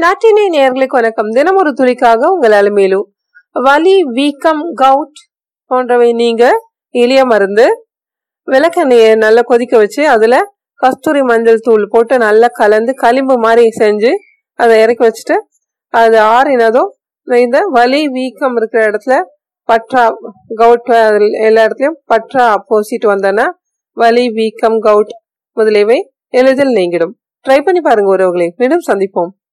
நாட்டினை நேர்களுக்கு வணக்கம். தினம் ஒரு துளிக்காக உங்கள் மேலும் வலி வீக்கம் கவுட் போன்றவை நீங்க எளிய மருந்து விளக்கெண்ணெயை நல்லா கொதிக்க வச்சு அதுல கஸ்தூரி மஞ்சள் தூள் போட்டு நல்லா கலந்து களிம்பு மாதிரி செஞ்சு அதை இறக்கி வச்சுட்டு அது ஆறினதும் இந்த வலி வீக்கம் இருக்கிற இடத்துல பற்றா கவுட் எல்லா இடத்துலையும் பற்றா பூசிட்டு வந்தோன்னா வலி வீக்கம் கவுட் முதலியவை எளிதில் நீங்கிடும். ட்ரை பண்ணி பாருங்க உறவுகளை. மீண்டும் சந்திப்போம்.